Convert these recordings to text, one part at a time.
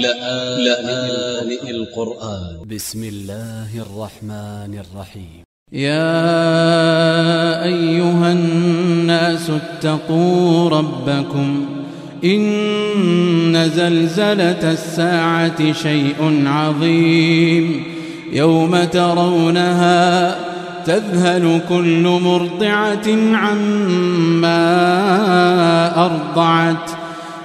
لآن القرآن. ب س م الله الرحمن الرحيم. يا أيها الناس اتقوا ربكم إن زلزلة الساعة شيء عظيم. يوم ترونها تذهل كل مرضعة عما أرضعت.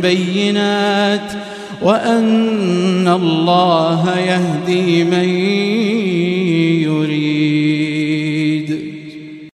بينات وأن الله يهدي من يريد.